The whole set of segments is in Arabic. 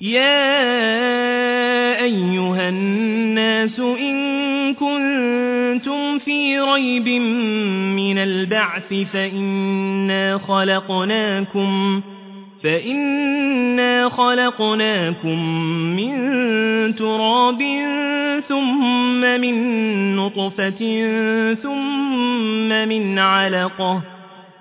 يا أيها الناس إن كنتم في ريب من البعث فإنا خلقناكم فإنا خلقناكم من تراب ثم من نطفة ثم من علقة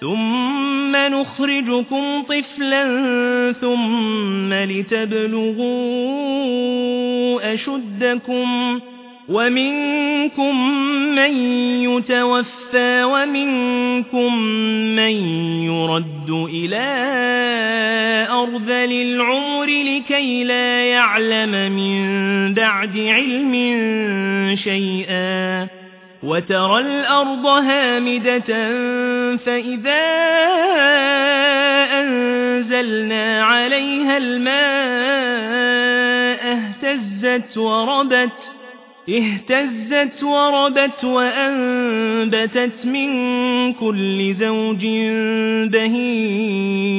ثم نخرجكم طفلا ثم لتبلغوا أشدكم ومنكم من يتوفى ومنكم من يرد إلى أرذل العمر لكي لا يعلم من بعد علم شيئا وترى الأرض هامدة فإذا أنزلنا عليها الماء اهتزت وربت اهتزت وربت وأنبتت من كل زوج بهيج.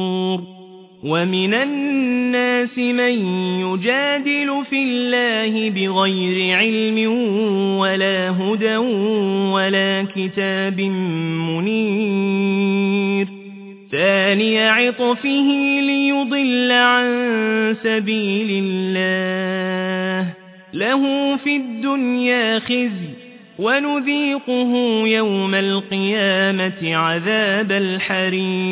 ومن الناس من يجادل في الله بغير علم ولا هدى ولا كتاب منير ثاني عطفه ليضل عن سبيل الله له في الدنيا خزي ونذيقه يوم القيامة عذاب الحريق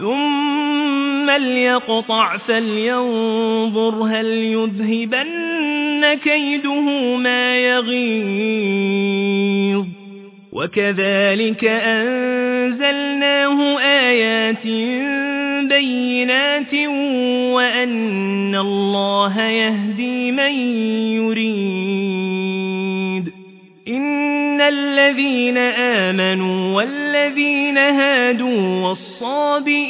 ثم ليقطع فلينظر هل يذهبن كيده ما يغيظ. وكذلك أنزلناه آيات بينات وأن الله يهدي من يريد. إن الذين آمنوا والذين هادوا والصابئين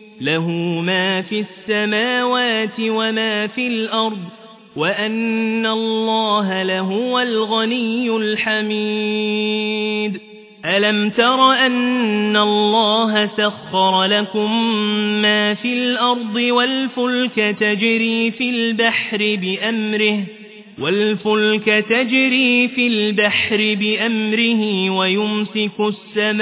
له ما في السماوات وما في الأرض وأن الله لهو الغني الحميد. ألم تر أن الله سخر لكم ما في الأرض والفلك تجري في البحر بأمره والفلك تجري في البحر بأمره ويمسك السماء